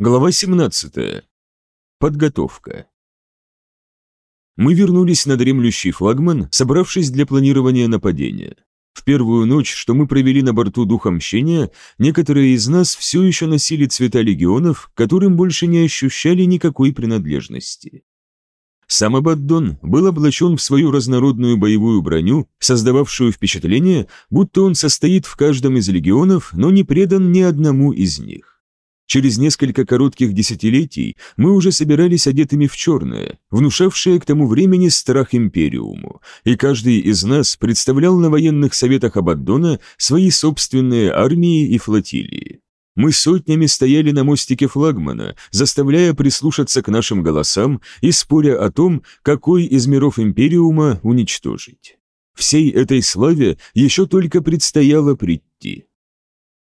Глава 17. Подготовка. Мы вернулись на дремлющий флагман, собравшись для планирования нападения. В первую ночь, что мы провели на борту Духа Мщения, некоторые из нас все еще носили цвета легионов, которым больше не ощущали никакой принадлежности. Сам Абаддон был облачен в свою разнородную боевую броню, создававшую впечатление, будто он состоит в каждом из легионов, но не предан ни одному из них. Через несколько коротких десятилетий мы уже собирались одетыми в черное, внушавшее к тому времени страх Империуму, и каждый из нас представлял на военных советах Абаддона свои собственные армии и флотилии. Мы сотнями стояли на мостике флагмана, заставляя прислушаться к нашим голосам и споря о том, какой из миров Империума уничтожить. Всей этой славе еще только предстояло прийти.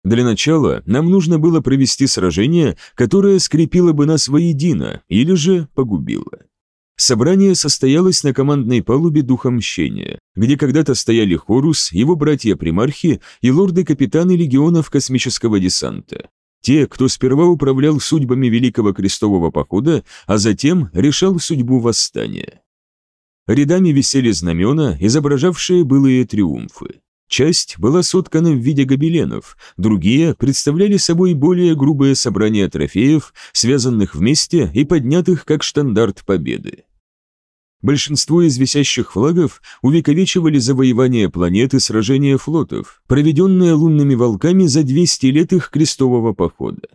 Для начала нам нужно было провести сражение, которое скрепило бы нас воедино или же погубило. Собрание состоялось на командной палубе Духа Мщения, где когда-то стояли Хорус, его братья-примархи и лорды-капитаны легионов космического десанта. Те, кто сперва управлял судьбами Великого Крестового Похода, а затем решал судьбу восстания. Рядами висели знамена, изображавшие былые триумфы. Часть была соткана в виде гобеленов, другие представляли собой более грубые собрания трофеев, связанных вместе и поднятых как штандарт победы. Большинство из висящих флагов увековечивали завоевание планеты сражения флотов, проведенные лунными волками за 200 лет их крестового похода.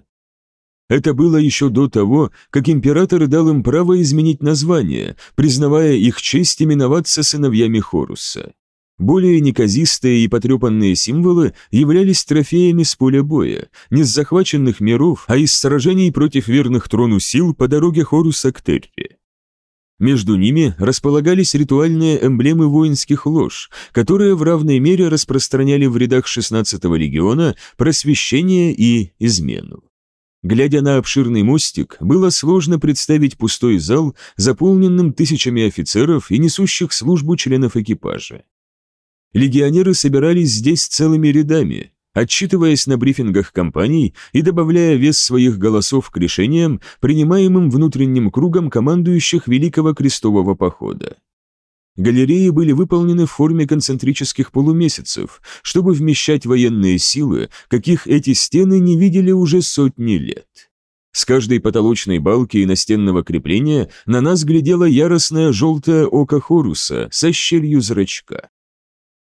Это было еще до того, как император дал им право изменить название, признавая их честь именоваться сыновьями Хоруса. Более неказистые и потрепанные символы являлись трофеями с поля боя, не с захваченных миров, а из сражений против верных трону сил по дороге Хоруса к Терре. Между ними располагались ритуальные эмблемы воинских лож, которые в равной мере распространяли в рядах 16-го легиона просвещение и измену. Глядя на обширный мостик, было сложно представить пустой зал, заполненным тысячами офицеров и несущих службу членов экипажа. Легионеры собирались здесь целыми рядами, отчитываясь на брифингах компаний и добавляя вес своих голосов к решениям, принимаемым внутренним кругом командующих Великого Крестового Похода. Галереи были выполнены в форме концентрических полумесяцев, чтобы вмещать военные силы, каких эти стены не видели уже сотни лет. С каждой потолочной балки и настенного крепления на нас глядело яростное желтое око Хоруса со щелью зрачка.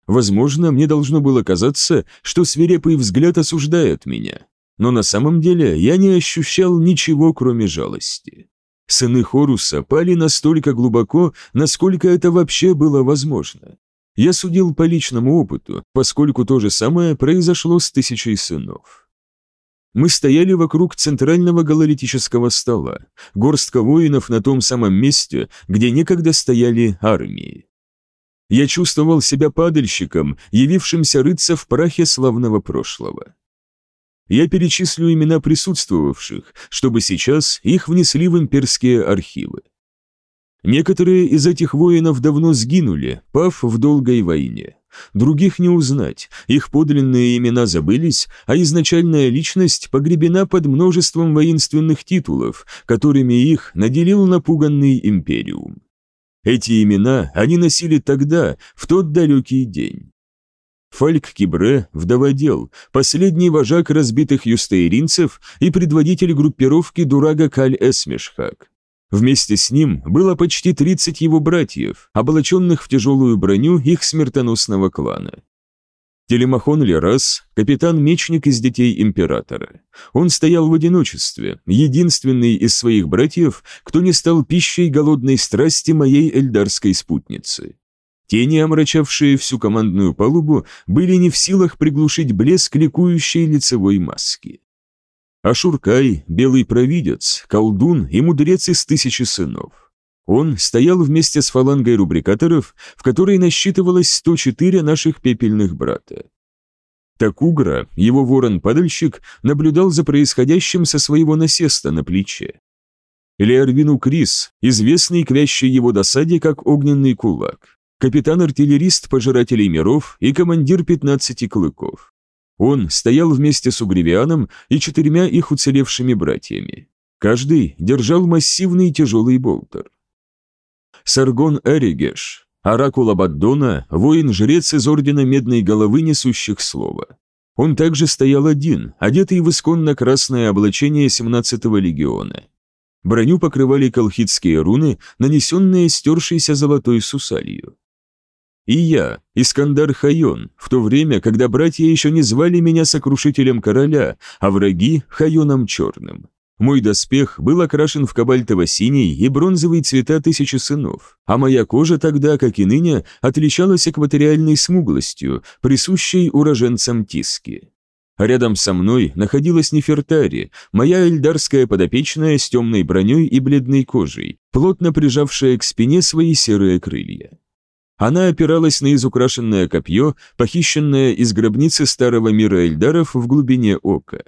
Возможно, мне должно было казаться, что свирепый взгляд осуждает меня, но на самом деле я не ощущал ничего, кроме жалости. Сыны Хоруса пали настолько глубоко, насколько это вообще было возможно. Я судил по личному опыту, поскольку то же самое произошло с тысячей сынов. Мы стояли вокруг центрального гололитического стола, горстка воинов на том самом месте, где некогда стояли армии. Я чувствовал себя падальщиком, явившимся рыться в прахе славного прошлого. Я перечислю имена присутствовавших, чтобы сейчас их внесли в имперские архивы. Некоторые из этих воинов давно сгинули, пав в долгой войне. Других не узнать, их подлинные имена забылись, а изначальная личность погребена под множеством воинственных титулов, которыми их наделил напуганный империум. Эти имена они носили тогда, в тот далекий день. Фальк Кибре, вдоводел, последний вожак разбитых юстейринцев и предводитель группировки Дурага Каль-Эсмешхак. Вместе с ним было почти 30 его братьев, облаченных в тяжелую броню их смертоносного клана. Телемахон Лерас, капитан-мечник из детей императора. Он стоял в одиночестве, единственный из своих братьев, кто не стал пищей голодной страсти моей эльдарской спутницы. Тени, омрачавшие всю командную палубу, были не в силах приглушить блеск ликующей лицевой маски. Ашуркай, белый провидец, колдун и мудрец из тысячи сынов. Он стоял вместе с фалангой рубрикаторов, в которой насчитывалось 104 наших пепельных брата. Такугра, его ворон-падальщик, наблюдал за происходящим со своего насеста на плече. Леорвину Крис, известный к вящей его досаде как огненный кулак, капитан-артиллерист пожирателей миров и командир 15 клыков. Он стоял вместе с Угревианом и четырьмя их уцелевшими братьями. Каждый держал массивный тяжелый болтер. Саргон Эригеш, оракул Абаддона, воин-жрец из Ордена Медной Головы, несущих слова. Он также стоял один, одетый в исконно красное облачение 17-го легиона. Броню покрывали колхидские руны, нанесенные стершейся золотой сусалью. И я, Искандар Хайон, в то время, когда братья еще не звали меня сокрушителем короля, а враги – Хайоном Черным. Мой доспех был окрашен в кабальтово-синий и бронзовый цвета тысячи сынов, а моя кожа тогда, как и ныне, отличалась экваториальной смуглостью, присущей уроженцам Тиски. Рядом со мной находилась Нефертари, моя эльдарская подопечная с темной броней и бледной кожей, плотно прижавшая к спине свои серые крылья. Она опиралась на изукрашенное копье, похищенное из гробницы старого мира Эльдаров в глубине ока.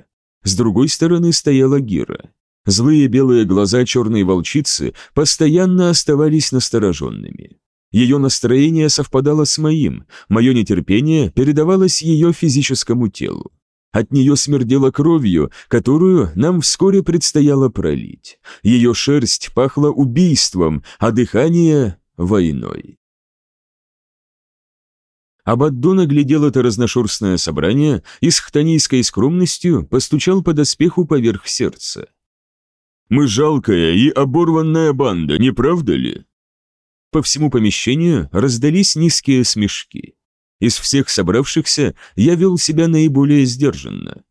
С другой стороны стояла Гира. Злые белые глаза черной волчицы постоянно оставались настороженными. Ее настроение совпадало с моим, мое нетерпение передавалось ее физическому телу. От нее смердело кровью, которую нам вскоре предстояло пролить. Ее шерсть пахла убийством, а дыхание — войной. Абаддон оглядел это разношерстное собрание и с хтонийской скромностью постучал по доспеху поверх сердца. «Мы жалкая и оборванная банда, не правда ли?» По всему помещению раздались низкие смешки. Из всех собравшихся я вел себя наиболее сдержанно.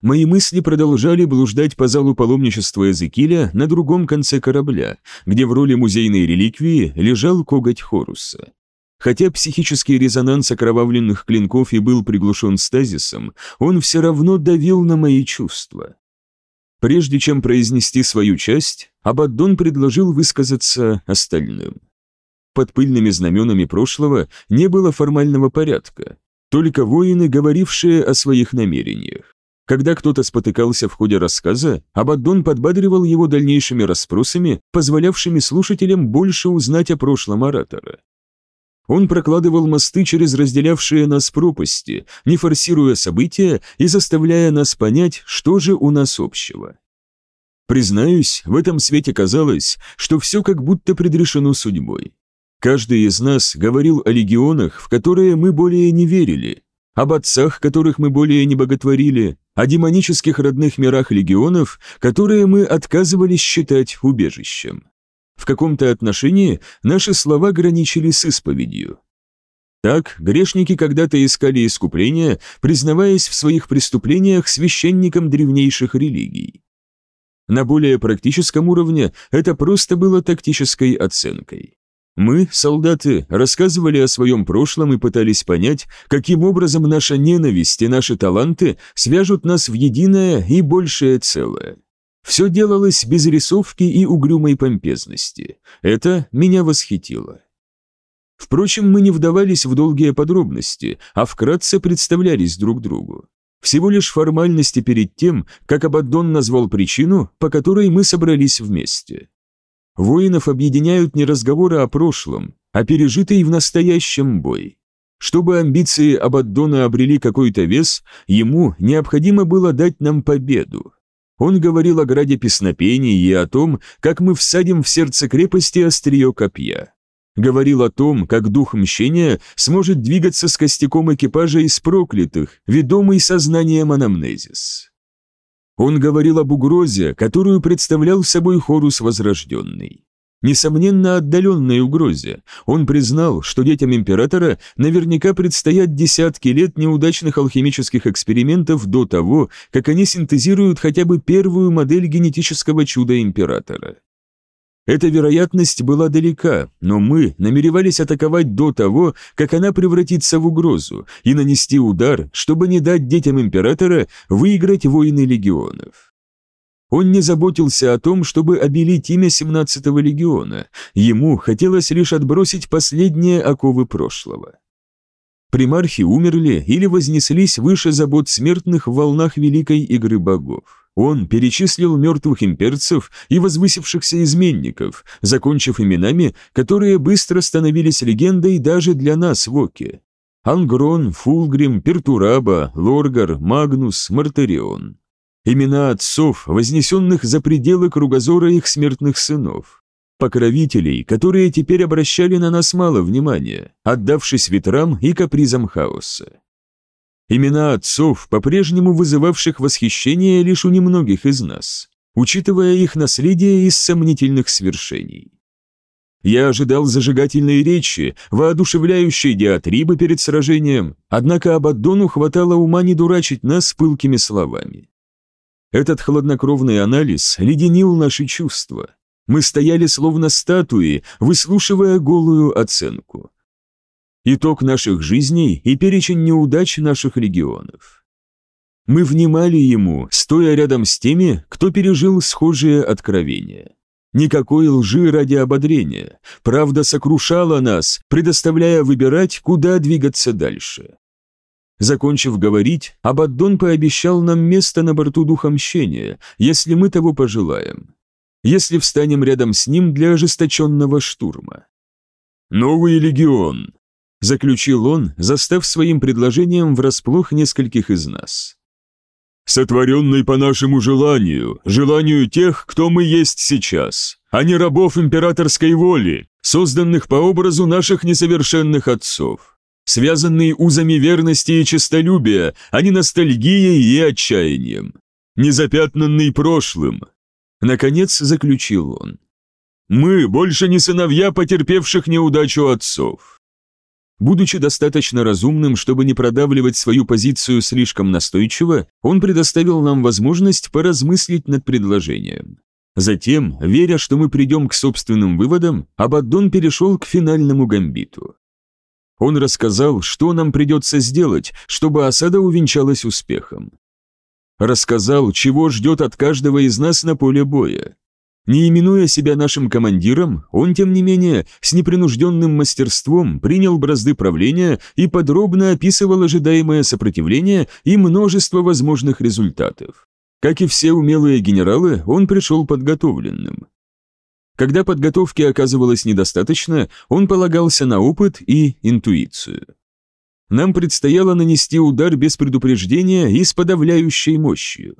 Мои мысли продолжали блуждать по залу паломничества Эзекиля на другом конце корабля, где в роли музейной реликвии лежал коготь Хоруса. Хотя психический резонанс окровавленных клинков и был приглушен стазисом, он все равно давил на мои чувства. Прежде чем произнести свою часть, Абаддон предложил высказаться остальным. Под пыльными знаменами прошлого не было формального порядка, только воины, говорившие о своих намерениях. Когда кто-то спотыкался в ходе рассказа, Абаддон подбадривал его дальнейшими расспросами, позволявшими слушателям больше узнать о прошлом оратора. Он прокладывал мосты через разделявшие нас пропасти, не форсируя события и заставляя нас понять, что же у нас общего. Признаюсь, в этом свете казалось, что все как будто предрешено судьбой. Каждый из нас говорил о легионах, в которые мы более не верили, об отцах, которых мы более не боготворили, о демонических родных мирах легионов, которые мы отказывались считать убежищем. В каком-то отношении наши слова граничили с исповедью. Так, грешники когда-то искали искупления, признаваясь в своих преступлениях священникам древнейших религий. На более практическом уровне это просто было тактической оценкой. Мы, солдаты, рассказывали о своем прошлом и пытались понять, каким образом наша ненависть и наши таланты свяжут нас в единое и большее целое. Все делалось без рисовки и угрюмой помпезности. Это меня восхитило. Впрочем, мы не вдавались в долгие подробности, а вкратце представлялись друг другу. Всего лишь формальности перед тем, как Абаддон назвал причину, по которой мы собрались вместе. Воинов объединяют не разговоры о прошлом, а пережитый в настоящем бой. Чтобы амбиции Абаддона обрели какой-то вес, ему необходимо было дать нам победу. Он говорил о граде песнопений и о том, как мы всадим в сердце крепости острие копья. Говорил о том, как дух мщения сможет двигаться с костяком экипажа из проклятых, ведомый сознанием анамнезис. Он говорил об угрозе, которую представлял собой Хорус Возрожденный. Несомненно, отдаленной угрозе. Он признал, что детям императора наверняка предстоят десятки лет неудачных алхимических экспериментов до того, как они синтезируют хотя бы первую модель генетического чуда императора. Эта вероятность была далека, но мы намеревались атаковать до того, как она превратится в угрозу, и нанести удар, чтобы не дать детям императора выиграть войны легионов. Он не заботился о том, чтобы обелить имя 17-го легиона, ему хотелось лишь отбросить последние оковы прошлого. Примархи умерли или вознеслись выше забот смертных в волнах великой игры богов. Он перечислил мертвых имперцев и возвысившихся изменников, закончив именами, которые быстро становились легендой даже для нас в Оке. Ангрон, Фулгрим, Пертураба, Лоргар, Магнус, Мартарион. Имена отцов, вознесенных за пределы кругозора их смертных сынов. Покровителей, которые теперь обращали на нас мало внимания, отдавшись ветрам и капризам хаоса. Имена отцов, по-прежнему вызывавших восхищение лишь у немногих из нас, учитывая их наследие из сомнительных свершений. Я ожидал зажигательной речи, воодушевляющей диатрибы перед сражением, однако Абаддону хватало ума не дурачить нас пылкими словами. Этот хладнокровный анализ леденил наши чувства. Мы стояли словно статуи, выслушивая голую оценку. Итог наших жизней и перечень неудач наших регионов. Мы внимали ему, стоя рядом с теми, кто пережил схожие откровения. Никакой лжи ради ободрения. Правда сокрушала нас, предоставляя выбирать, куда двигаться дальше. Закончив говорить, Абаддон пообещал нам место на борту Духа Мщения, если мы того пожелаем. Если встанем рядом с ним для ожесточенного штурма. «Новый легион», — заключил он, застав своим предложением врасплох нескольких из нас. «Сотворенный по нашему желанию, желанию тех, кто мы есть сейчас, а не рабов императорской воли, созданных по образу наших несовершенных отцов связанные узами верности и честолюбия, а не ностальгией и отчаянием. Незапятнанный прошлым. Наконец заключил он. Мы больше не сыновья потерпевших неудачу отцов. Будучи достаточно разумным, чтобы не продавливать свою позицию слишком настойчиво, он предоставил нам возможность поразмыслить над предложением. Затем, веря, что мы придем к собственным выводам, Абаддон перешел к финальному гамбиту. Он рассказал, что нам придется сделать, чтобы осада увенчалась успехом. Рассказал, чего ждет от каждого из нас на поле боя. Не именуя себя нашим командиром, он, тем не менее, с непринужденным мастерством принял бразды правления и подробно описывал ожидаемое сопротивление и множество возможных результатов. Как и все умелые генералы, он пришел подготовленным. Когда подготовки оказывалось недостаточно, он полагался на опыт и интуицию. Нам предстояло нанести удар без предупреждения и с подавляющей мощью.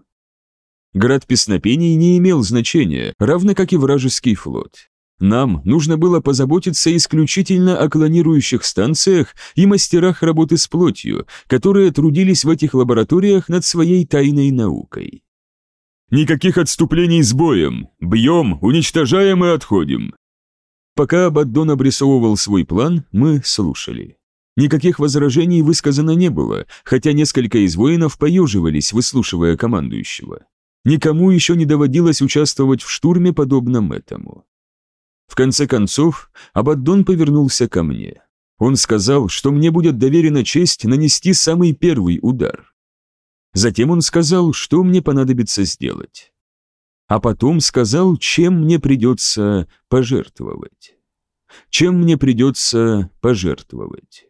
Град песнопений не имел значения, равно как и вражеский флот. Нам нужно было позаботиться исключительно о клонирующих станциях и мастерах работы с плотью, которые трудились в этих лабораториях над своей тайной наукой. Никаких отступлений с боем. Бьем, уничтожаем и отходим. Пока Абаддон обрисовывал свой план, мы слушали. Никаких возражений высказано не было, хотя несколько из воинов поеживались, выслушивая командующего. Никому еще не доводилось участвовать в штурме, подобном этому. В конце концов, Абаддон повернулся ко мне. Он сказал, что мне будет доверена честь нанести самый первый удар. Затем он сказал, что мне понадобится сделать. А потом сказал, чем мне придется пожертвовать. Чем мне придется пожертвовать.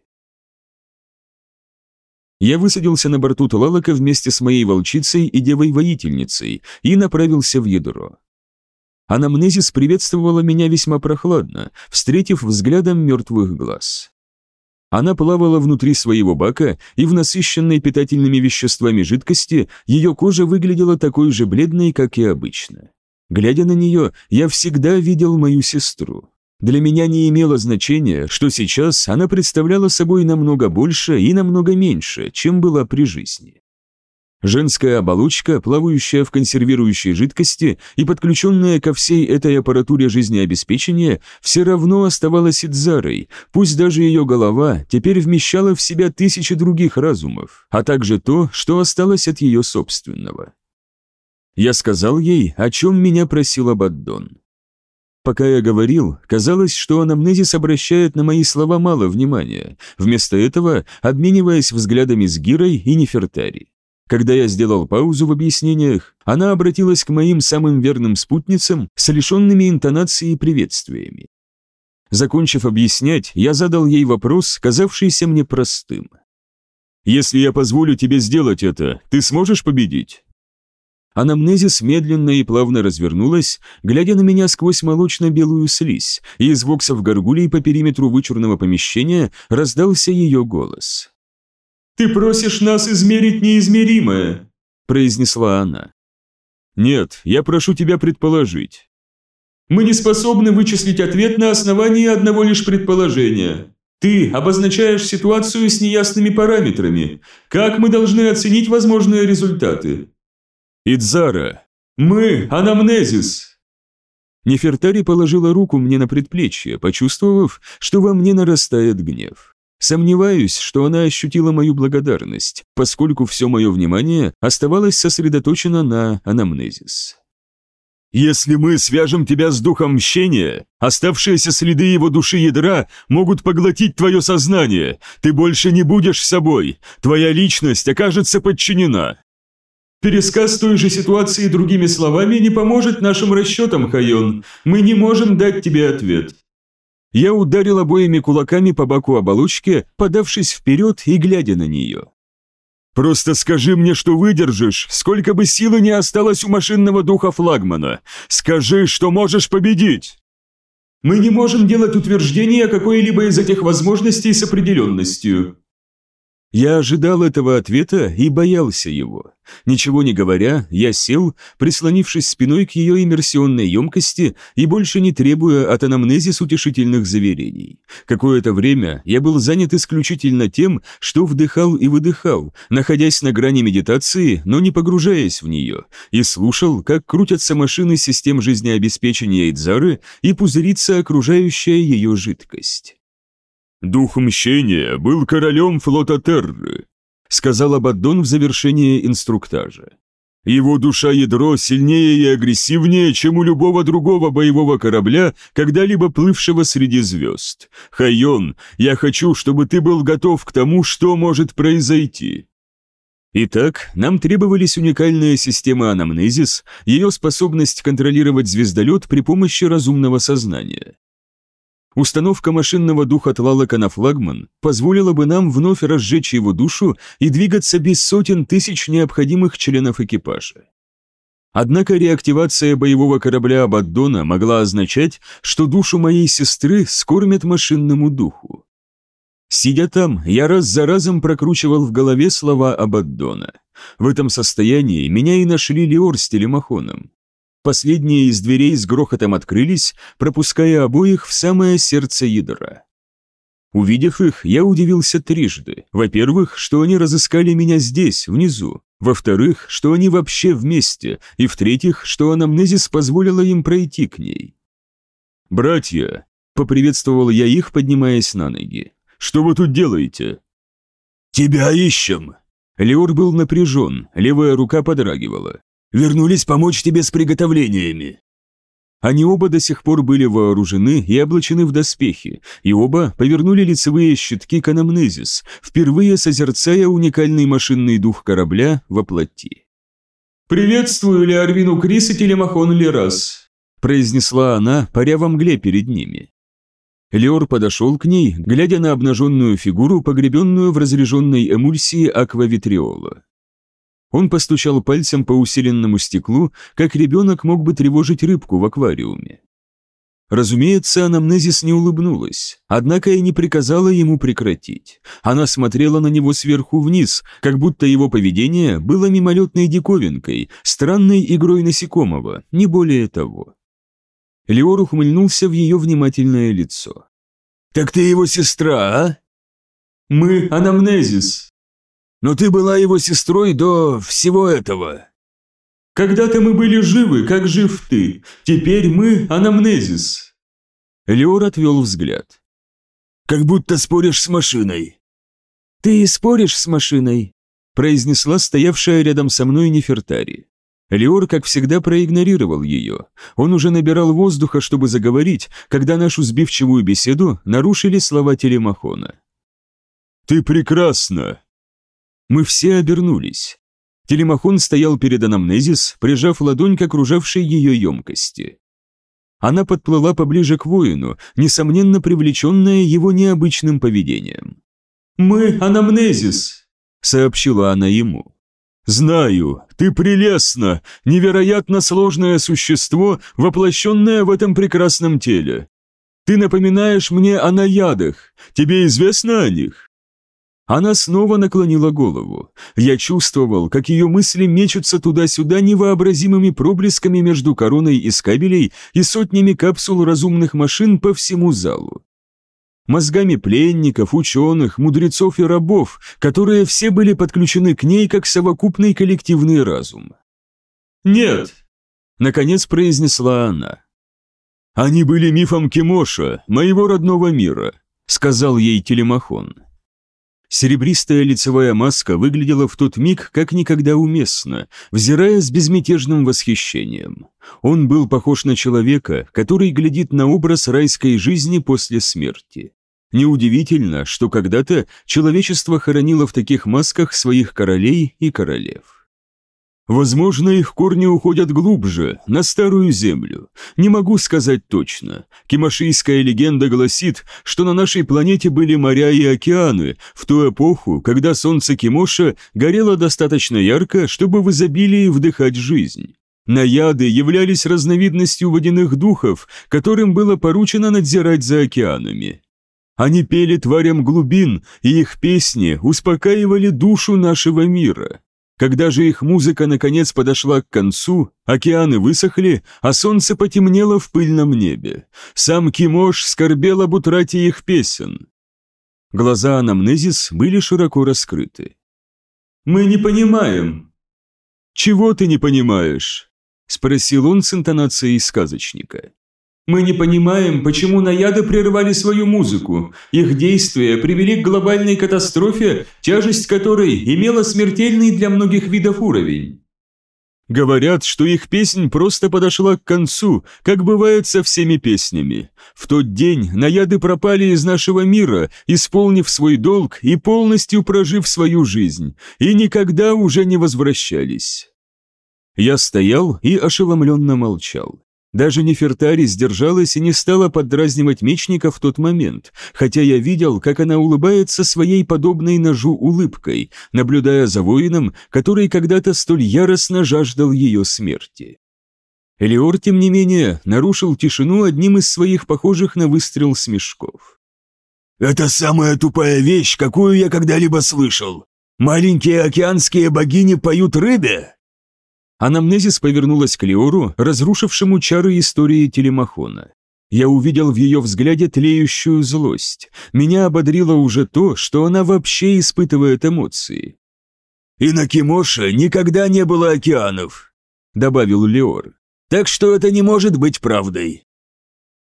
Я высадился на борту Тулалака вместе с моей волчицей и девой-воительницей и направился в ядро. Анамнезис приветствовала меня весьма прохладно, встретив взглядом мертвых глаз. Она плавала внутри своего бака, и в насыщенной питательными веществами жидкости ее кожа выглядела такой же бледной, как и обычно. Глядя на нее, я всегда видел мою сестру. Для меня не имело значения, что сейчас она представляла собой намного больше и намного меньше, чем была при жизни. Женская оболочка, плавающая в консервирующей жидкости и подключенная ко всей этой аппаратуре жизнеобеспечения, все равно оставалась Идзарой, пусть даже ее голова теперь вмещала в себя тысячи других разумов, а также то, что осталось от ее собственного. Я сказал ей, о чем меня просил Абаддон. Пока я говорил, казалось, что анамнезис обращает на мои слова мало внимания, вместо этого обмениваясь взглядами с Гирой и Нефертари. Когда я сделал паузу в объяснениях, она обратилась к моим самым верным спутницам с лишенными интонацией приветствиями. Закончив объяснять, я задал ей вопрос, казавшийся мне простым. «Если я позволю тебе сделать это, ты сможешь победить?» Анамнезис медленно и плавно развернулась, глядя на меня сквозь молочно-белую слизь, и из воксов горгулей по периметру вычурного помещения раздался ее голос. «Ты просишь нас измерить неизмеримое», – произнесла она. Нет, я прошу тебя предположить. Мы не способны вычислить ответ на основании одного лишь предположения. Ты обозначаешь ситуацию с неясными параметрами. Как мы должны оценить возможные результаты? Идзара. Мы – анамнезис. Нефертари положила руку мне на предплечье, почувствовав, что во мне нарастает гнев. Сомневаюсь, что она ощутила мою благодарность, поскольку все мое внимание оставалось сосредоточено на анамнезис. Если мы свяжем тебя с духом мщения, оставшиеся следы его души ядра могут поглотить твое сознание. Ты больше не будешь собой. Твоя личность окажется подчинена. Пересказ той же ситуации другими словами не поможет нашим расчетам, Хайон. Мы не можем дать тебе ответ. Я ударил обоими кулаками по боку оболочки, подавшись вперед и глядя на нее. Просто скажи мне, что выдержишь, сколько бы силы не осталось у машинного духа флагмана. Скажи, что можешь победить. Мы не можем делать утверждения о какой-либо из этих возможностей с определенностью. Я ожидал этого ответа и боялся его. Ничего не говоря, я сел, прислонившись спиной к ее иммерсионной емкости и больше не требуя от анамнезис утешительных заверений. Какое-то время я был занят исключительно тем, что вдыхал и выдыхал, находясь на грани медитации, но не погружаясь в нее, и слушал, как крутятся машины систем жизнеобеспечения Идзары и пузырится окружающая ее жидкость. «Дух мщения был королем флота Терры», сказал Абаддон в завершении инструктажа. Его душа-ядро сильнее и агрессивнее, чем у любого другого боевого корабля, когда-либо плывшего среди звезд. Хайон, я хочу, чтобы ты был готов к тому, что может произойти. Итак, нам требовались уникальная система анамнезис, ее способность контролировать звездолет при помощи разумного сознания. Установка машинного духа Тлалака на флагман позволила бы нам вновь разжечь его душу и двигаться без сотен тысяч необходимых членов экипажа. Однако реактивация боевого корабля Абаддона могла означать, что душу моей сестры скормят машинному духу. Сидя там, я раз за разом прокручивал в голове слова Абаддона. В этом состоянии меня и нашли Леор с телемахоном. Последние из дверей с грохотом открылись, пропуская обоих в самое сердце ядра. Увидев их, я удивился трижды. Во-первых, что они разыскали меня здесь, внизу. Во-вторых, что они вообще вместе. И в-третьих, что анамнезис позволила им пройти к ней. «Братья!» — поприветствовал я их, поднимаясь на ноги. «Что вы тут делаете?» «Тебя ищем!» Леор был напряжен, левая рука подрагивала. Вернулись помочь тебе с приготовлениями». Они оба до сих пор были вооружены и облачены в доспехи, и оба повернули лицевые щитки к анамнезис, впервые созерцая уникальный машинный дух корабля во плоти. «Приветствую Леорвину Крис и Телемахон Лерас», произнесла она, паря во мгле перед ними. Леор подошел к ней, глядя на обнаженную фигуру, погребенную в разряженной эмульсии аквавитриола. Он постучал пальцем по усиленному стеклу, как ребенок мог бы тревожить рыбку в аквариуме. Разумеется, анамнезис не улыбнулась, однако и не приказала ему прекратить. Она смотрела на него сверху вниз, как будто его поведение было мимолетной диковинкой, странной игрой насекомого, не более того. Леор ухмыльнулся в ее внимательное лицо. «Так ты его сестра, а?» «Мы анамнезис», но ты была его сестрой до всего этого». «Когда-то мы были живы, как жив ты. Теперь мы анамнезис». Леор отвел взгляд. «Как будто споришь с машиной». «Ты споришь с машиной», произнесла стоявшая рядом со мной Нефертари. Леор, как всегда, проигнорировал ее. Он уже набирал воздуха, чтобы заговорить, когда нашу сбивчивую беседу нарушили слова телемахона. «Ты прекрасна!» Мы все обернулись. Телемахон стоял перед анамнезис, прижав ладонь к окружавшей ее емкости. Она подплыла поближе к воину, несомненно привлеченная его необычным поведением. «Мы анамнезис», — сообщила она ему. «Знаю, ты прелестна, невероятно сложное существо, воплощенное в этом прекрасном теле. Ты напоминаешь мне о наядах, тебе известно о них?» Она снова наклонила голову. Я чувствовал, как ее мысли мечутся туда-сюда невообразимыми проблесками между короной из кабелей и сотнями капсул разумных машин по всему залу. Мозгами пленников, ученых, мудрецов и рабов, которые все были подключены к ней как совокупный коллективный разум. «Нет!» — наконец произнесла она. «Они были мифом Кимоша, моего родного мира», — сказал ей Телемахон. Серебристая лицевая маска выглядела в тот миг как никогда уместно, взирая с безмятежным восхищением. Он был похож на человека, который глядит на образ райской жизни после смерти. Неудивительно, что когда-то человечество хоронило в таких масках своих королей и королев. Возможно, их корни уходят глубже, на старую землю. Не могу сказать точно. Кимашийская легенда гласит, что на нашей планете были моря и океаны в ту эпоху, когда солнце Кимоша горело достаточно ярко, чтобы в изобилии вдыхать жизнь. Наяды являлись разновидностью водяных духов, которым было поручено надзирать за океанами. Они пели тварям глубин, и их песни успокаивали душу нашего мира. Когда же их музыка наконец подошла к концу, океаны высохли, а солнце потемнело в пыльном небе. Сам Кимош скорбел об утрате их песен. Глаза Анамнезис были широко раскрыты. «Мы не понимаем». «Чего ты не понимаешь?» – спросил он с интонацией сказочника. Мы не понимаем, почему наяды прервали свою музыку. Их действия привели к глобальной катастрофе, тяжесть которой имела смертельный для многих видов уровень. Говорят, что их песнь просто подошла к концу, как бывает со всеми песнями. В тот день наяды пропали из нашего мира, исполнив свой долг и полностью прожив свою жизнь, и никогда уже не возвращались. Я стоял и ошеломленно молчал. Даже Нефертари сдержалась и не стала поддразнивать мечника в тот момент, хотя я видел, как она улыбается своей подобной ножу улыбкой, наблюдая за воином, который когда-то столь яростно жаждал ее смерти. Элиор, тем не менее, нарушил тишину одним из своих похожих на выстрел смешков. «Это самая тупая вещь, какую я когда-либо слышал. Маленькие океанские богини поют рыбе?» Анамнезис повернулась к Леору, разрушившему чары истории Телемахона. Я увидел в ее взгляде тлеющую злость. Меня ободрило уже то, что она вообще испытывает эмоции. «И на Кимоше никогда не было океанов», — добавил Леор. «Так что это не может быть правдой».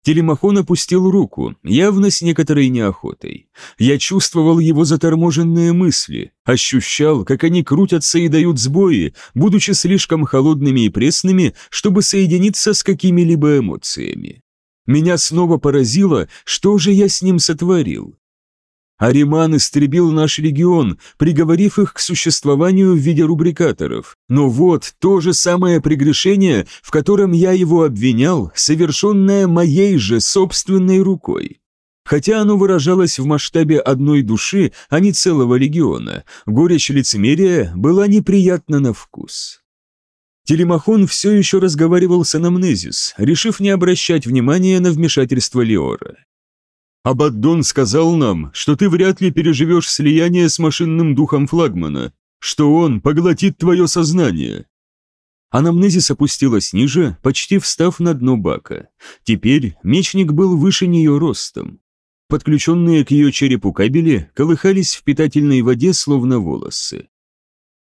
Телемахон опустил руку, явно с некоторой неохотой. Я чувствовал его заторможенные мысли, ощущал, как они крутятся и дают сбои, будучи слишком холодными и пресными, чтобы соединиться с какими-либо эмоциями. Меня снова поразило, что же я с ним сотворил. Ариман истребил наш регион, приговорив их к существованию в виде рубрикаторов. Но вот то же самое прегрешение, в котором я его обвинял, совершенное моей же собственной рукой. Хотя оно выражалось в масштабе одной души, а не целого региона, горечь лицемерия была неприятна на вкус. Телемахон все еще разговаривал с Анамнезис, решив не обращать внимания на вмешательство Леора. Абаддон сказал нам, что ты вряд ли переживешь слияние с машинным духом флагмана, что он поглотит твое сознание». Анамнезис опустилась ниже, почти встав на дно бака. Теперь мечник был выше нее ростом. Подключенные к ее черепу кабели колыхались в питательной воде, словно волосы.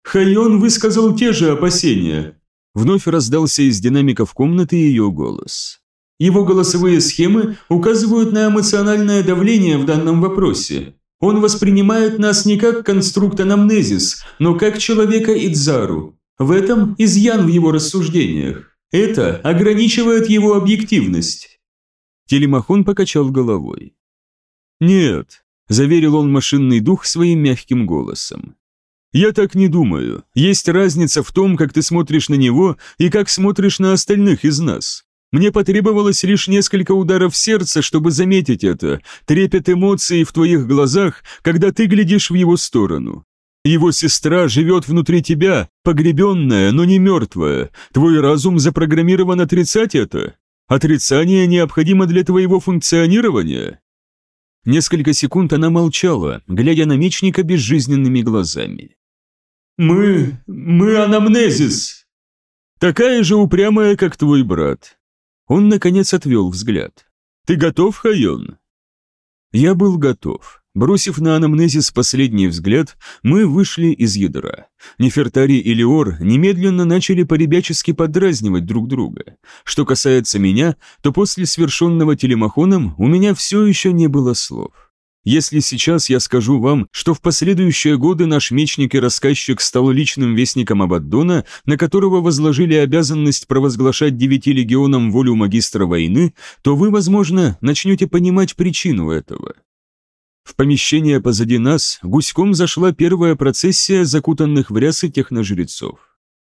«Хайон высказал те же опасения», — вновь раздался из динамиков комнаты ее голос. Его голосовые схемы указывают на эмоциональное давление в данном вопросе. Он воспринимает нас не как конструкт анамнезис, но как человека Идзару. В этом изъян в его рассуждениях. Это ограничивает его объективность. Телемахон покачал головой. «Нет», – заверил он машинный дух своим мягким голосом. «Я так не думаю. Есть разница в том, как ты смотришь на него и как смотришь на остальных из нас. Мне потребовалось лишь несколько ударов сердца, чтобы заметить это, трепет эмоций в твоих глазах, когда ты глядишь в его сторону. Его сестра живет внутри тебя, погребенная, но не мертвая. Твой разум запрограммирован отрицать это. Отрицание необходимо для твоего функционирования. Несколько секунд она молчала, глядя на мечника безжизненными глазами. «Мы... мы анамнезис!» «Такая же упрямая, как твой брат». Он, наконец, отвел взгляд. «Ты готов, Хайон?» Я был готов. Бросив на анамнезис последний взгляд, мы вышли из ядра. Нефертари и Леор немедленно начали поребячески подразнивать друг друга. Что касается меня, то после свершенного телемахоном у меня все еще не было слов. Если сейчас я скажу вам, что в последующие годы наш мечник и рассказчик стал личным вестником Абаддона, на которого возложили обязанность провозглашать девяти легионам волю магистра войны, то вы, возможно, начнете понимать причину этого. В помещение позади нас гуськом зашла первая процессия закутанных в рясы техножрецов.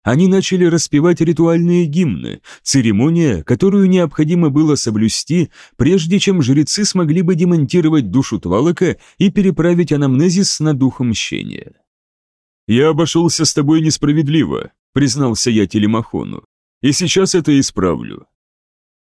Они начали распевать ритуальные гимны, церемония, которую необходимо было соблюсти, прежде чем жрецы смогли бы демонтировать душу Твалака и переправить анамнезис на дух мщения. «Я обошелся с тобой несправедливо», — признался я Телемахону, — «и сейчас это исправлю.